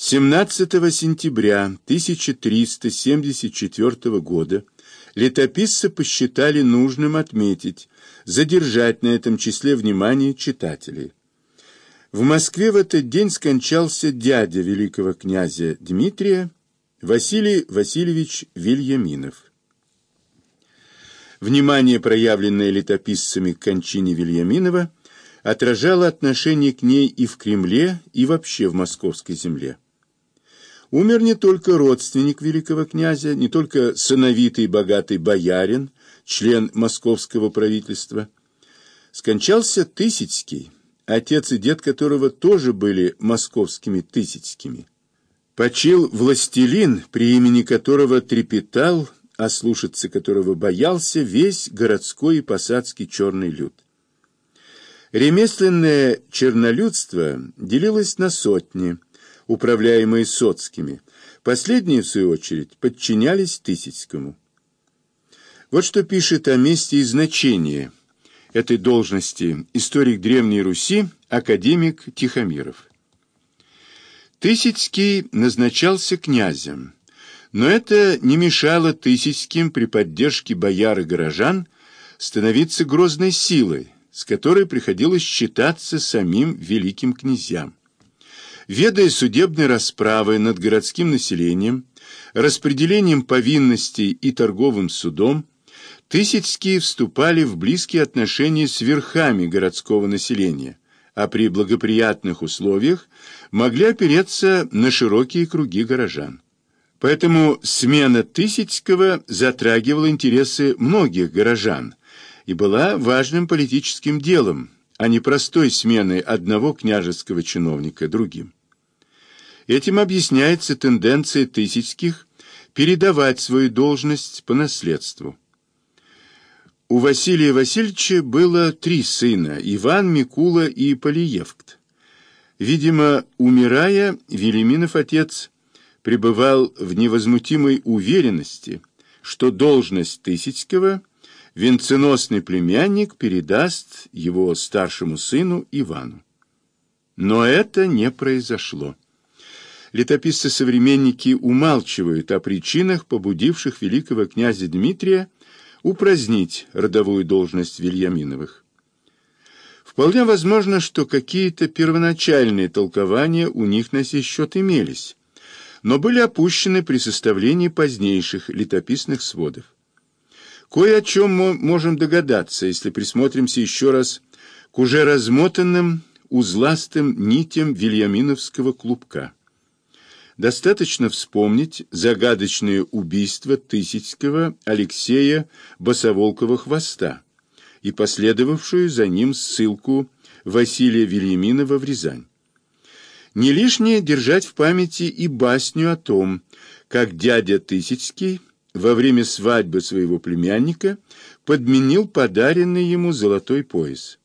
17 сентября 1374 года летописцы посчитали нужным отметить, задержать на этом числе внимание читателей. В Москве в этот день скончался дядя великого князя Дмитрия Василий Васильевич Вильяминов. Внимание, проявленное летописцами к кончине Вильяминова, отражало отношение к ней и в Кремле, и вообще в московской земле. Умер не только родственник великого князя, не только сыновитый богатый боярин, член московского правительства. Скончался Тысяцкий, отец и дед которого тоже были московскими Тысяцкими. Почил властелин, при имени которого трепетал, а слушаться которого боялся весь городской и посадский черный люд. Ремесленное чернолюдство делилось на сотни – управляемые соцкими. Последние, в свою очередь, подчинялись Тысяцкому. Вот что пишет о месте и значении этой должности историк Древней Руси, академик Тихомиров. Тысяцкий назначался князем, но это не мешало Тысяцким при поддержке бояр и горожан становиться грозной силой, с которой приходилось считаться самим великим князьям ведая судебной расправой над городским населением, распределением повинностей и торговым судом, Тысяцкие вступали в близкие отношения с верхами городского населения, а при благоприятных условиях могли опереться на широкие круги горожан. Поэтому смена Тысяцкого затрагивала интересы многих горожан и была важным политическим делом, а не простой сменой одного княжеского чиновника другим. Этим объясняется тенденция Тысяцких передавать свою должность по наследству. У Василия Васильевича было три сына – Иван, Микула и Полиевкт. Видимо, умирая, Велиминов отец пребывал в невозмутимой уверенности, что должность Тысяцкого венценосный племянник передаст его старшему сыну Ивану. Но это не произошло летописцы-современники умалчивают о причинах, побудивших великого князя Дмитрия упразднить родовую должность Вильяминовых. Вполне возможно, что какие-то первоначальные толкования у них на сей счет имелись, но были опущены при составлении позднейших летописных сводов. Кое о чем мы можем догадаться, если присмотримся еще раз к уже размотанным узластым нитям Вильяминовского клубка. Достаточно вспомнить загадочное убийство Тысяцкого Алексея Босоволкова-Хвоста и последовавшую за ним ссылку Василия Вильяминова в Рязань. Не лишнее держать в памяти и басню о том, как дядя Тысяцкий во время свадьбы своего племянника подменил подаренный ему золотой пояс.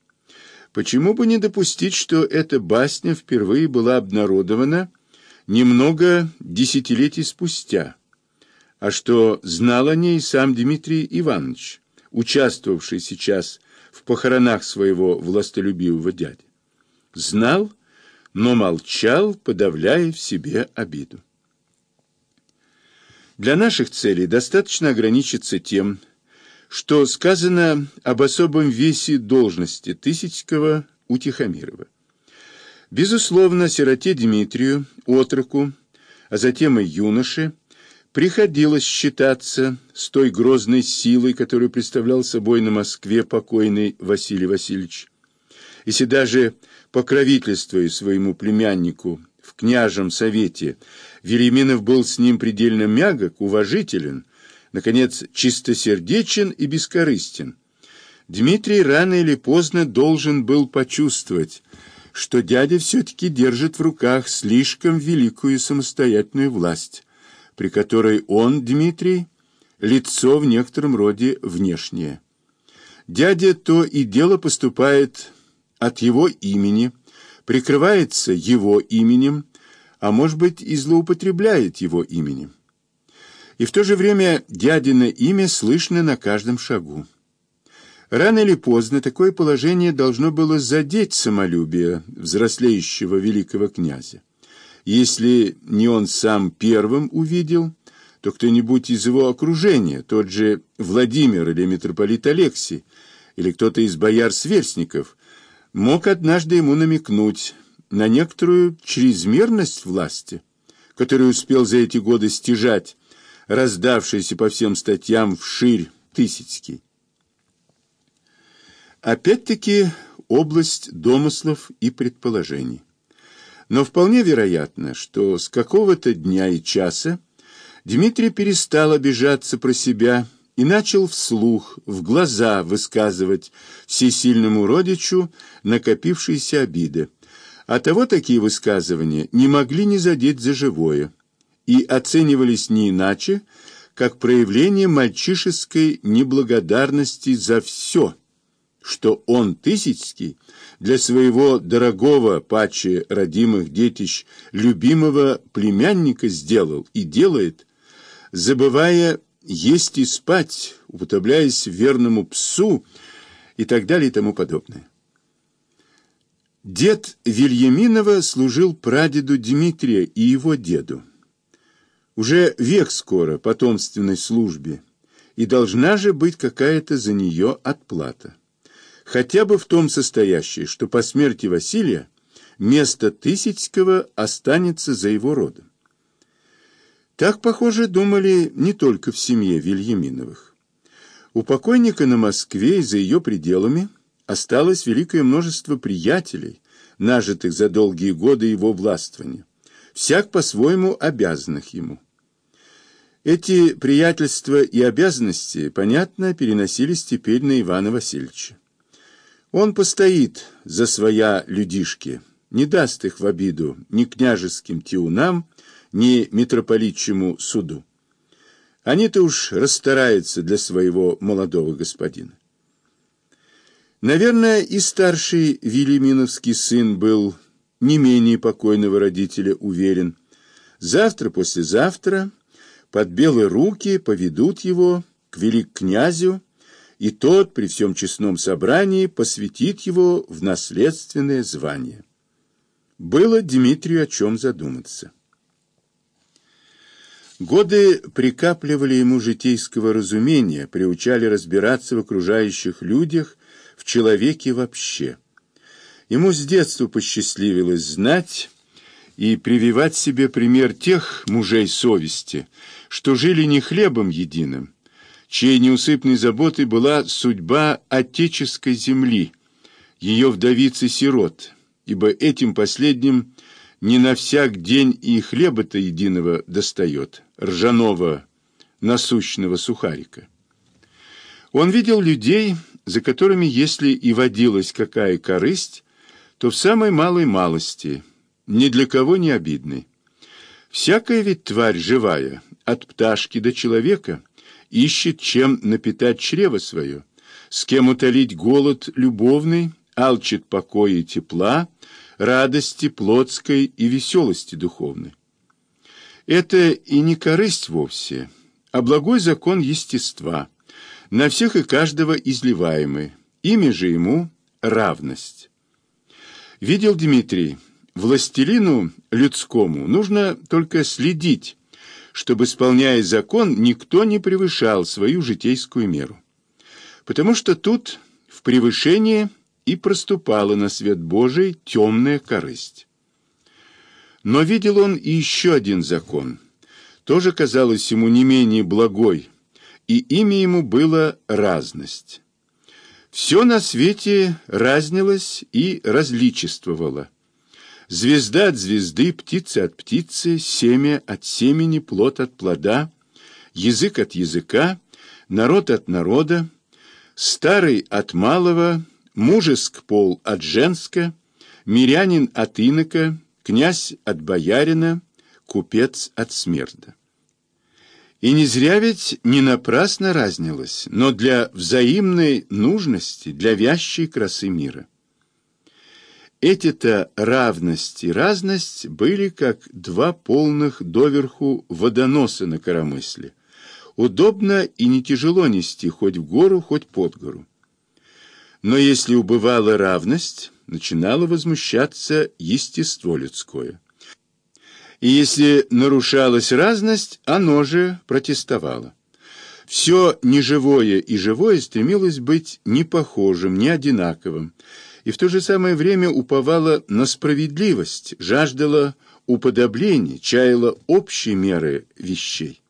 Почему бы не допустить, что эта басня впервые была обнародована немного десятилетий спустя, а что знал о ней сам Дмитрий Иванович, участвовавший сейчас в похоронах своего властолюбивого дяди. Знал, но молчал, подавляя в себе обиду. Для наших целей достаточно ограничиться тем, что сказано об особом весе должности Тысяцкого у Тихомирова. Безусловно, сироте Дмитрию, отроку, а затем и юноше, приходилось считаться с той грозной силой, которую представлял собой на Москве покойный Василий Васильевич. Если даже покровительствуя своему племяннику в княжем совете, Велиминов был с ним предельно мягок, уважителен, наконец, чистосердечен и бескорыстен, Дмитрий рано или поздно должен был почувствовать, что дядя все-таки держит в руках слишком великую самостоятельную власть, при которой он, Дмитрий, лицо в некотором роде внешнее. Дядя то и дело поступает от его имени, прикрывается его именем, а может быть и злоупотребляет его именем. И в то же время дядино имя слышно на каждом шагу. Рано или поздно такое положение должно было задеть самолюбие взрослеющего великого князя. Если не он сам первым увидел, то кто-нибудь из его окружения, тот же Владимир или митрополит Алексий, или кто-то из бояр-сверстников, мог однажды ему намекнуть на некоторую чрезмерность власти, которую успел за эти годы стяжать, раздавшийся по всем статьям вширь Тысяцкий. Опять-таки область домыслов и предположений. Но вполне вероятно, что с какого-то дня и часа Дмитрий перестал обижаться про себя и начал вслух, в глаза высказывать всесильному родичу накопившиеся обиды. А того такие высказывания не могли не задеть за живое и оценивались не иначе, как проявление мальчишеской неблагодарности за все – что он, Тысяцкий, для своего дорогого, паче родимых детищ, любимого племянника сделал и делает, забывая есть и спать, уподобляясь верному псу и так далее и тому подобное. Дед Вильяминова служил прадеду Дмитрия и его деду. Уже век скоро потомственной службе, и должна же быть какая-то за нее отплата хотя бы в том состоящей, что по смерти Василия место Тысяцкого останется за его родом. Так, похоже, думали не только в семье Вильяминовых. У покойника на Москве и за ее пределами осталось великое множество приятелей, нажитых за долгие годы его властвования, всяк по-своему обязанных ему. Эти приятельства и обязанности, понятно, переносились теперь на Ивана Васильевича. Он постоит за своя людишки, не даст их в обиду ни княжеским тиунам, ни митрополитчему суду. Они-то уж расстараются для своего молодого господина. Наверное, и старший Велиминовский сын был не менее покойного родителя уверен. Завтра-послезавтра под белые руки поведут его к велик князю, и тот при всем честном собрании посвятит его в наследственное звание. Было Дмитрию о чем задуматься. Годы прикапливали ему житейского разумения, приучали разбираться в окружающих людях, в человеке вообще. Ему с детства посчастливилось знать и прививать себе пример тех мужей совести, что жили не хлебом единым, чьей неусыпной заботой была судьба отеческой земли, ее вдовицы-сирот, ибо этим последним не на всяк день и хлеба-то единого достает, ржаного насущного сухарика. Он видел людей, за которыми, если и водилась какая корысть, то в самой малой малости, ни для кого не обидной. Всякая ведь тварь живая, от пташки до человека – ищет, чем напитать чрево свое, с кем утолить голод любовный, алчит покоя и тепла, радости плотской и веселости духовной. Это и не корысть вовсе, а благой закон естества, на всех и каждого изливаемый, имя же ему равность. Видел Дмитрий, властелину людскому нужно только следить, чтобы, исполняя закон, никто не превышал свою житейскую меру. Потому что тут в превышении и проступала на свет Божий темная корысть. Но видел он и еще один закон, тоже казалось ему не менее благой, и имя ему было разность. Все на свете разнилось и различествовало. Звезда от звезды, птица от птицы, семя от семени, плод от плода, язык от языка, народ от народа, старый от малого, мужеск пол от женска, мирянин от инока, князь от боярина, купец от смерда. И не зря ведь не напрасно разнилось, но для взаимной нужности, для вящей красы мира. Эти-то равность и разность были как два полных доверху водоноса на коромысле. Удобно и не тяжело нести хоть в гору, хоть под гору. Но если убывала равность, начинало возмущаться естество людское. И если нарушалась разность, оно же протестовало. Все неживое и живое стремилось быть не похожим, не одинаковым, и в то же самое время уповало на справедливость, жаждало уподобления, чаяло общей меры вещей.